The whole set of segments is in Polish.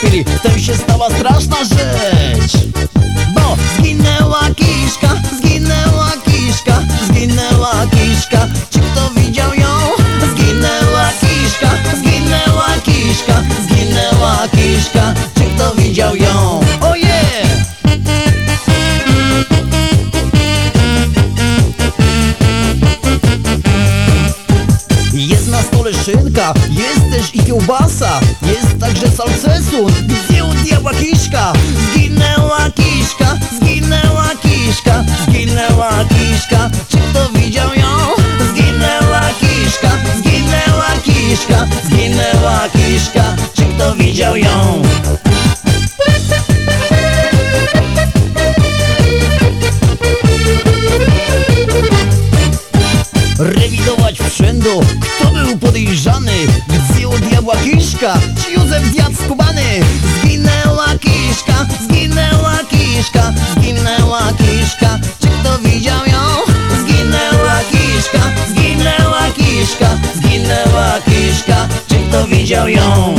pili Wtem się stała straszna rzecz Bo zginęła kiszka, zginęła kiszka Zginęła kiszka, czy kto widział ją? Zginęła kiszka, zginęła kiszka Zginęła kiszka, czy kto widział ją? Jest na stole szynka, jest też i kiełbasa Jest także salcesun, gdzie u diabła kiszka? Zginęła kiszka, zginęła kiszka Zginęła kiszka, czy kto widział ją? Zginęła kiszka, zginęła kiszka Zginęła kiszka, czy kto widział ją? Rewidować wszędu, kto był podejrzany Gdzie u diabła kiszka, czy Józef zjadł skubany? Zginęła kiszka, zginęła kiszka Zginęła kiszka, czy kto widział ją? Zginęła kiszka, zginęła kiszka Zginęła kiszka, czy kto widział ją?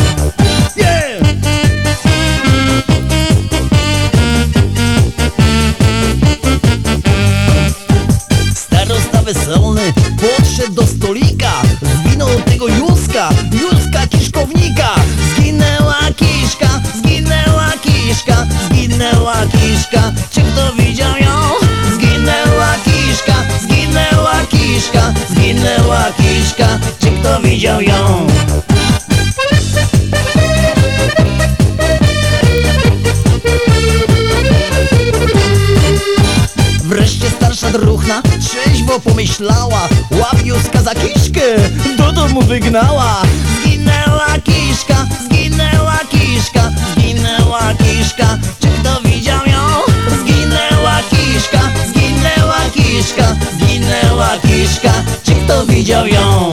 Podszedł do widział ją Wreszcie starsza druchna trzeźwo pomyślała. Łapiuska za kiszkę do domu wygnała. Zginęła kiszka, zginęła kiszka, zginęła kiszka. Czy kto widział ją? Zginęła kiszka, zginęła kiszka, zginęła kiszka. Czy kto widział ją?